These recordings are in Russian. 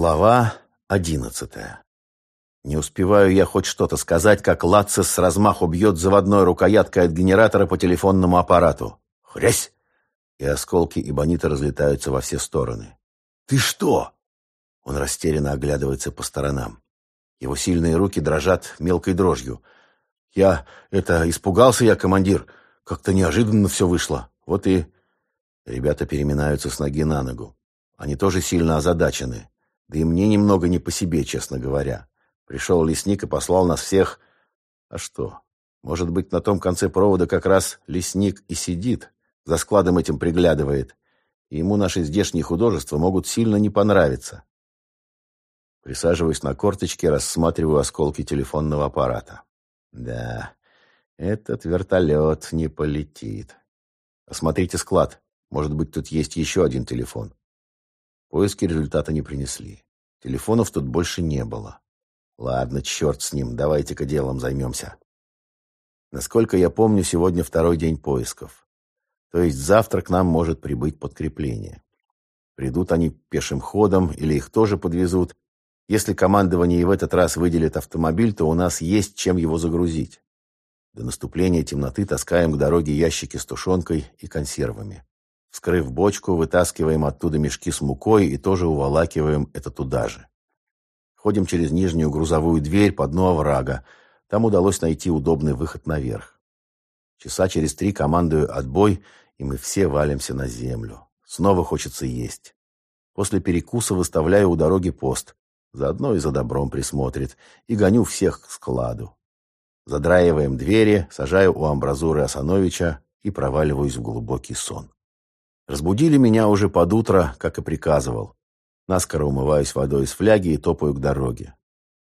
Глава одиннадцатая. Не успеваю я хоть что-то сказать, как Лацис с размаху бьет заводной рукояткой от генератора по телефонному аппарату. Хрясь! И осколки ибонита разлетаются во все стороны. «Ты что?» Он растерянно оглядывается по сторонам. Его сильные руки дрожат мелкой дрожью. «Я... это... испугался я, командир. Как-то неожиданно все вышло. Вот и...» Ребята переминаются с ноги на ногу. Они тоже сильно озадачены. Да и мне немного не по себе, честно говоря. Пришел лесник и послал нас всех... А что? Может быть, на том конце провода как раз лесник и сидит, за складом этим приглядывает, и ему наши здешние художества могут сильно не понравиться. Присаживаюсь на корточки, рассматриваю осколки телефонного аппарата. Да, этот вертолет не полетит. Осмотрите склад. Может быть, тут есть еще один телефон. Поиски результата не принесли. Телефонов тут больше не было. Ладно, черт с ним, давайте-ка делом займемся. Насколько я помню, сегодня второй день поисков. То есть завтра к нам может прибыть подкрепление. Придут они пешим ходом или их тоже подвезут. Если командование и в этот раз выделит автомобиль, то у нас есть чем его загрузить. До наступления темноты таскаем к дороге ящики с тушенкой и консервами. Вскрыв бочку, вытаскиваем оттуда мешки с мукой и тоже уволакиваем это туда же. Ходим через нижнюю грузовую дверь по дну оврага. Там удалось найти удобный выход наверх. Часа через три командую отбой, и мы все валимся на землю. Снова хочется есть. После перекуса выставляю у дороги пост. Заодно и за добром присмотрит. И гоню всех к складу. Задраиваем двери, сажаю у амбразуры Асановича и проваливаюсь в глубокий сон. Разбудили меня уже под утро, как и приказывал. Наскоро умываюсь водой из фляги и топаю к дороге.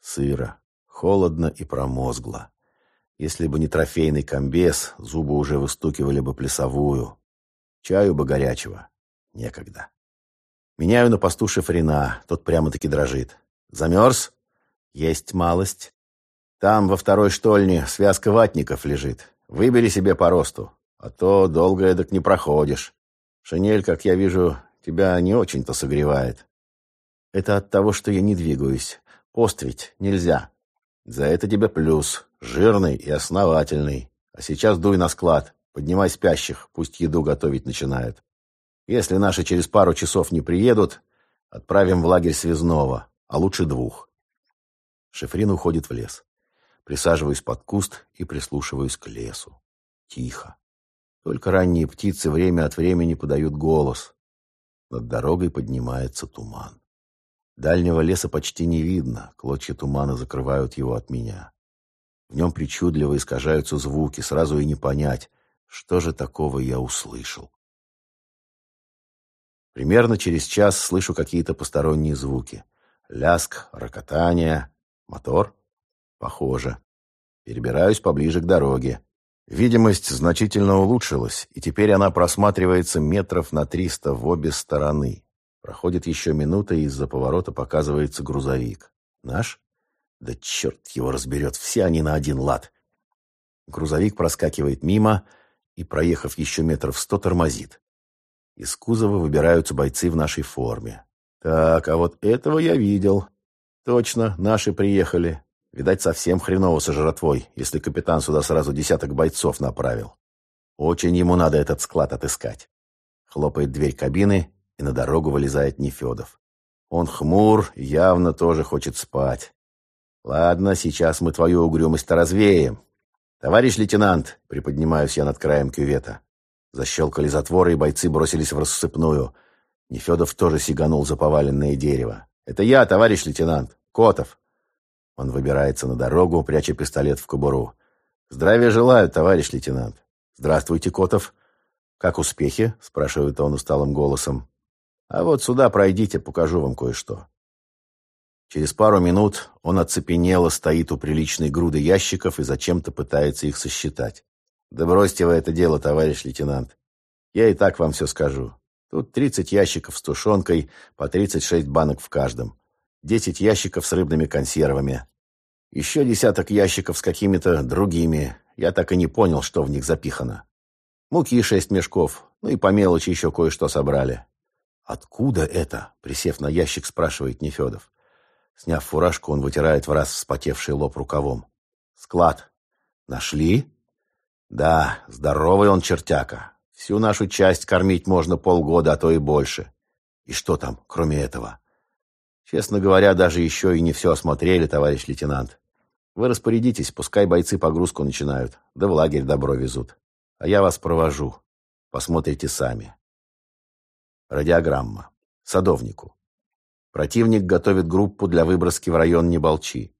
Сыро, холодно и промозгло. Если бы не трофейный комбез, зубы уже выстукивали бы плясовую. Чаю бы горячего. Некогда. Меняю на посту шифрена, тот прямо-таки дрожит. Замерз? Есть малость. Там, во второй штольне, связка ватников лежит. Выбери себе по росту, а то долго эдак не проходишь. Шинель, как я вижу, тебя не очень-то согревает. Это от того, что я не двигаюсь. Пост ведь нельзя. За это тебе плюс. Жирный и основательный. А сейчас дуй на склад. Поднимай спящих, пусть еду готовить начинают. Если наши через пару часов не приедут, отправим в лагерь связного, а лучше двух. Шефрин уходит в лес. Присаживаюсь под куст и прислушиваюсь к лесу. Тихо. Только ранние птицы время от времени подают голос. Над дорогой поднимается туман. Дальнего леса почти не видно, клочья тумана закрывают его от меня. В нем причудливо искажаются звуки, сразу и не понять, что же такого я услышал. Примерно через час слышу какие-то посторонние звуки. Ляск, рокотание, мотор. Похоже. Перебираюсь поближе к дороге. Видимость значительно улучшилась, и теперь она просматривается метров на триста в обе стороны. Проходит еще минута, и из-за поворота показывается грузовик. Наш? Да черт его разберет, все они на один лад. Грузовик проскакивает мимо и, проехав еще метров сто, тормозит. Из кузова выбираются бойцы в нашей форме. Так, а вот этого я видел. Точно, наши приехали. Видать, совсем хреново со жратвой, если капитан сюда сразу десяток бойцов направил. Очень ему надо этот склад отыскать. Хлопает дверь кабины, и на дорогу вылезает Нефедов. Он хмур, явно тоже хочет спать. Ладно, сейчас мы твою угрюмость-то развеем. Товарищ лейтенант, приподнимаюсь я над краем кювета. Защелкали затворы, и бойцы бросились в рассыпную. Нефедов тоже сиганул за поваленное дерево. «Это я, товарищ лейтенант. Котов. Он выбирается на дорогу, пряча пистолет в кобуру. «Здравия желаю, товарищ лейтенант». «Здравствуйте, Котов». «Как успехи?» – спрашивает он усталым голосом. «А вот сюда пройдите, покажу вам кое-что». Через пару минут он оцепенело стоит у приличной груды ящиков и зачем-то пытается их сосчитать. «Да бросьте вы это дело, товарищ лейтенант. Я и так вам все скажу. Тут 30 ящиков с тушенкой, по 36 банок в каждом. Десять ящиков с рыбными консервами. Еще десяток ящиков с какими-то другими. Я так и не понял, что в них запихано. Муки шесть мешков. Ну и по мелочи еще кое-что собрали. «Откуда это?» — присев на ящик, спрашивает Нефедов. Сняв фуражку, он вытирает в раз вспотевший лоб рукавом. «Склад. Нашли?» «Да, здоровый он чертяка. Всю нашу часть кормить можно полгода, а то и больше. И что там, кроме этого?» «Честно говоря, даже еще и не все осмотрели, товарищ лейтенант. Вы распорядитесь, пускай бойцы погрузку начинают, да в лагерь добро везут. А я вас провожу. Посмотрите сами». Радиограмма. Садовнику. Противник готовит группу для выброски в район Неболчи.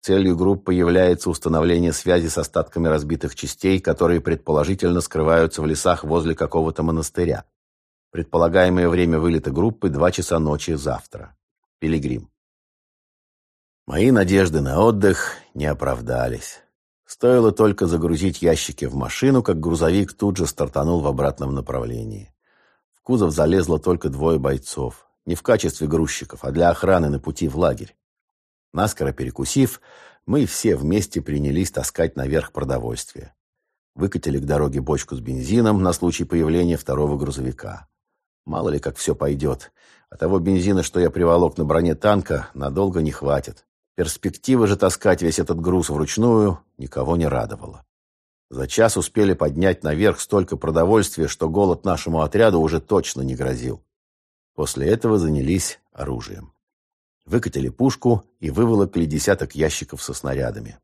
Целью группы является установление связи с остатками разбитых частей, которые предположительно скрываются в лесах возле какого-то монастыря. Предполагаемое время вылета группы – 2 часа ночи завтра. Пилигрим. Мои надежды на отдых не оправдались. Стоило только загрузить ящики в машину, как грузовик тут же стартанул в обратном направлении кузов залезло только двое бойцов. Не в качестве грузчиков, а для охраны на пути в лагерь. Наскоро перекусив, мы все вместе принялись таскать наверх продовольствие. Выкатили к дороге бочку с бензином на случай появления второго грузовика. Мало ли, как все пойдет. А того бензина, что я приволок на броне танка, надолго не хватит. Перспектива же таскать весь этот груз вручную никого не радовала. За час успели поднять наверх столько продовольствия, что голод нашему отряду уже точно не грозил. После этого занялись оружием. Выкатили пушку и выволокли десяток ящиков со снарядами.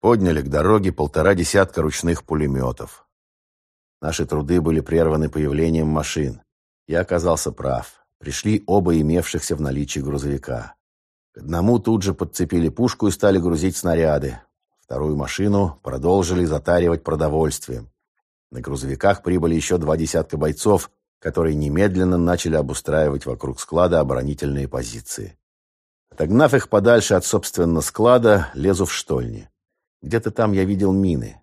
Подняли к дороге полтора десятка ручных пулеметов. Наши труды были прерваны появлением машин. Я оказался прав. Пришли оба имевшихся в наличии грузовика. К одному тут же подцепили пушку и стали грузить снаряды. Вторую машину продолжили затаривать продовольствием. На грузовиках прибыли еще два десятка бойцов, которые немедленно начали обустраивать вокруг склада оборонительные позиции. Отогнав их подальше от, собственно, склада, лезу в штольни. Где-то там я видел мины.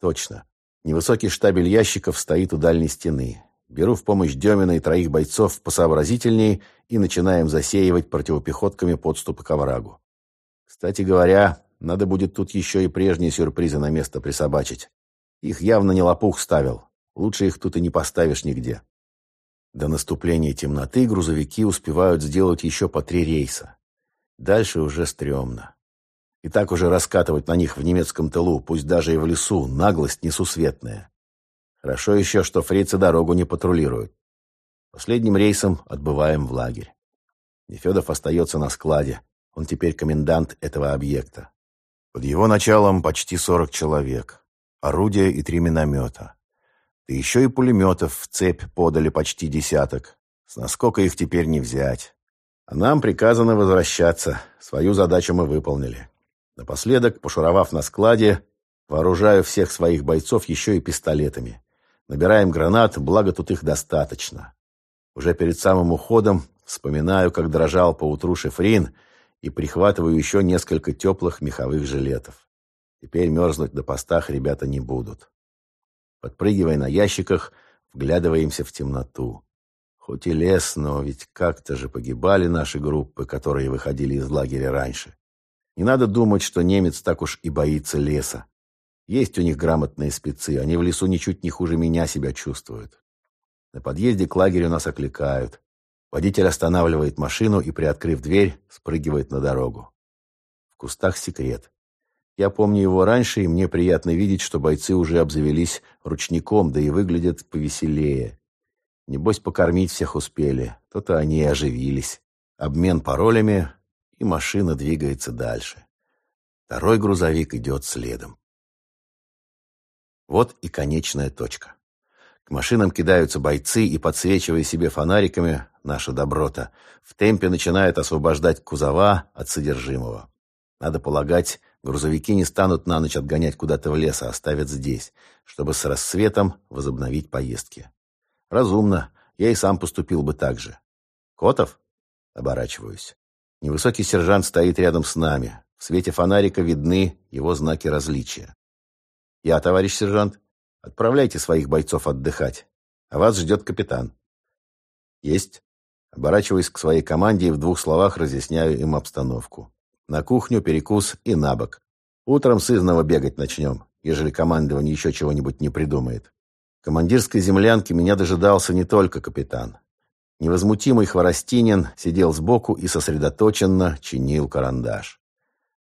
Точно. Невысокий штабель ящиков стоит у дальней стены. Беру в помощь Демина и троих бойцов посообразительней и начинаем засеивать противопехотками подступы к оврагу. Кстати говоря, надо будет тут еще и прежние сюрпризы на место присобачить. Их явно не лопух ставил. Лучше их тут и не поставишь нигде. До наступления темноты грузовики успевают сделать еще по три рейса. Дальше уже стрёмно. И так уже раскатывать на них в немецком тылу, пусть даже и в лесу, наглость несусветная. Хорошо еще, что фрицы дорогу не патрулируют. Последним рейсом отбываем в лагерь. Нефедов остается на складе. Он теперь комендант этого объекта. Под его началом почти сорок человек. Орудия и три миномета. Да еще и пулеметов в цепь подали почти десяток. С наскока их теперь не взять. А нам приказано возвращаться. Свою задачу мы выполнили. Напоследок, пошуровав на складе, вооружаю всех своих бойцов еще и пистолетами. Набираем гранат, благо тут их достаточно. Уже перед самым уходом вспоминаю, как дрожал поутру шифрин — и прихватываю еще несколько теплых меховых жилетов. Теперь мерзнуть на постах ребята не будут. Подпрыгивая на ящиках, вглядываемся в темноту. Хоть и лес, но ведь как-то же погибали наши группы, которые выходили из лагеря раньше. Не надо думать, что немец так уж и боится леса. Есть у них грамотные спецы, они в лесу ничуть не хуже меня себя чувствуют. На подъезде к лагерю нас окликают. Водитель останавливает машину и, приоткрыв дверь, спрыгивает на дорогу. В кустах секрет. Я помню его раньше, и мне приятно видеть, что бойцы уже обзавелись ручником, да и выглядят повеселее. Небось, покормить всех успели, то-то они и оживились. Обмен паролями, и машина двигается дальше. Второй грузовик идет следом. Вот и конечная точка. К машинам кидаются бойцы и, подсвечивая себе фонариками, наша доброта, в темпе начинает освобождать кузова от содержимого. Надо полагать, грузовики не станут на ночь отгонять куда-то в лес, а оставят здесь, чтобы с рассветом возобновить поездки. Разумно, я и сам поступил бы так же. Котов? Оборачиваюсь. Невысокий сержант стоит рядом с нами. В свете фонарика видны его знаки различия. «Я, товарищ сержант», Отправляйте своих бойцов отдыхать. А вас ждет капитан. Есть. Оборачиваясь к своей команде и в двух словах разъясняю им обстановку. На кухню, перекус и на бок. Утром сызново бегать начнем, ежели командование еще чего-нибудь не придумает. В командирской землянке меня дожидался не только капитан. Невозмутимый Хворостинин сидел сбоку и сосредоточенно чинил карандаш.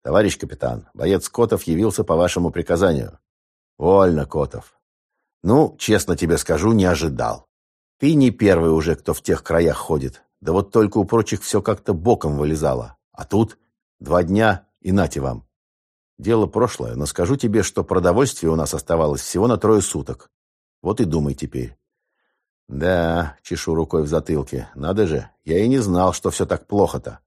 «Товарищ капитан, боец Котов явился по вашему приказанию». «Вольно, Котов». «Ну, честно тебе скажу, не ожидал. Ты не первый уже, кто в тех краях ходит. Да вот только у прочих все как-то боком вылезало. А тут два дня и нате вам. Дело прошлое, но скажу тебе, что продовольствие у нас оставалось всего на трое суток. Вот и думай теперь. Да, чешу рукой в затылке. Надо же, я и не знал, что все так плохо-то.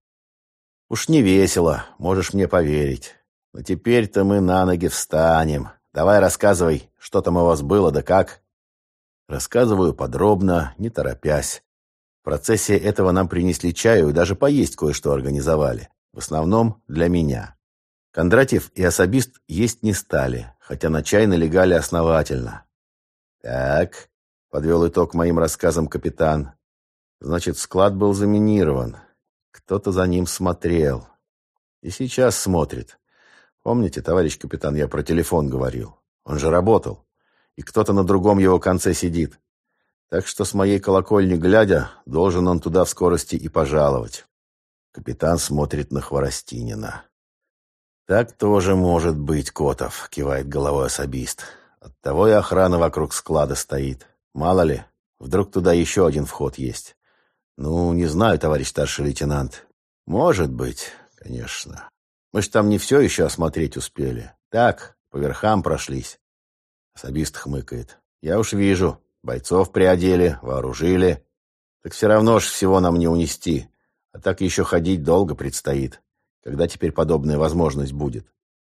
Уж не весело, можешь мне поверить. Но теперь-то мы на ноги встанем. Давай рассказывай, что там у вас было, да как. Рассказываю подробно, не торопясь. В процессе этого нам принесли чаю и даже поесть кое-что организовали. В основном для меня. Кондратьев и особист есть не стали, хотя на чай налегали основательно. Так, Подвел итог моим рассказам капитан. Значит, склад был заминирован. Кто-то за ним смотрел. И сейчас смотрит. Помните, товарищ капитан, я про телефон говорил. Он же работал. И кто-то на другом его конце сидит. Так что с моей колокольни глядя, должен он туда в скорости и пожаловать. Капитан смотрит на Хворостинина. «Так тоже может быть, Котов», — кивает головой особист. «Оттого и охрана вокруг склада стоит. Мало ли, вдруг туда еще один вход есть. Ну, не знаю, товарищ старший лейтенант. Может быть, конечно. Мы ж там не все еще осмотреть успели. Так, по верхам прошлись. Особист хмыкает. Я уж вижу, бойцов приодели, вооружили. Так все равно ж всего нам не унести. А так еще ходить долго предстоит. Когда теперь подобная возможность будет?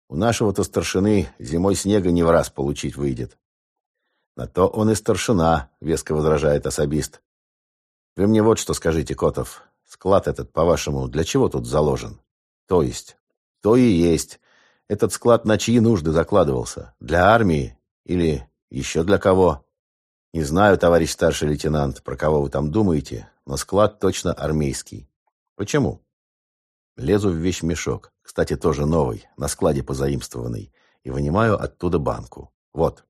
У нашего-то старшины зимой снега не в раз получить выйдет. На то он и старшина, веско возражает особист. Вы мне вот что скажите, Котов. Склад этот, по-вашему, для чего тут заложен? То есть? То и есть. Этот склад на чьи нужды закладывался? Для армии? Или еще для кого? Не знаю, товарищ старший лейтенант, про кого вы там думаете, но склад точно армейский. Почему? Лезу в вещмешок, кстати, тоже новый, на складе позаимствованный, и вынимаю оттуда банку. Вот.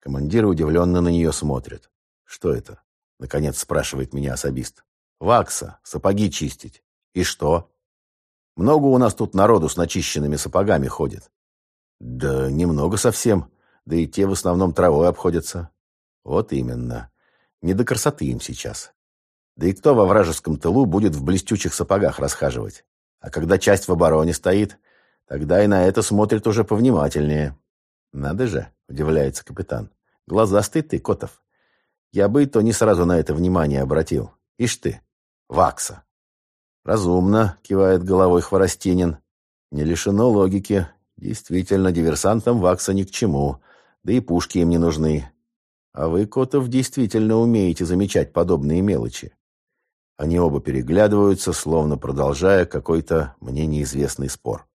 Командиры удивленно на нее смотрят. «Что это?» — наконец спрашивает меня особист. «Вакса, сапоги чистить. И что?» «Много у нас тут народу с начищенными сапогами ходит». «Да немного совсем. Да и те в основном травой обходятся». «Вот именно. Не до красоты им сейчас. Да и кто во вражеском тылу будет в блестючих сапогах расхаживать? А когда часть в обороне стоит, тогда и на это смотрит уже повнимательнее». «Надо же», — удивляется капитан. Глазастый ты, Котов. Я бы и то не сразу на это внимание обратил. Ишь ты, вакса. Разумно, кивает головой Хворостинин. Не лишено логики. Действительно, диверсантам вакса ни к чему. Да и пушки им не нужны. А вы, Котов, действительно умеете замечать подобные мелочи. Они оба переглядываются, словно продолжая какой-то мне неизвестный спор.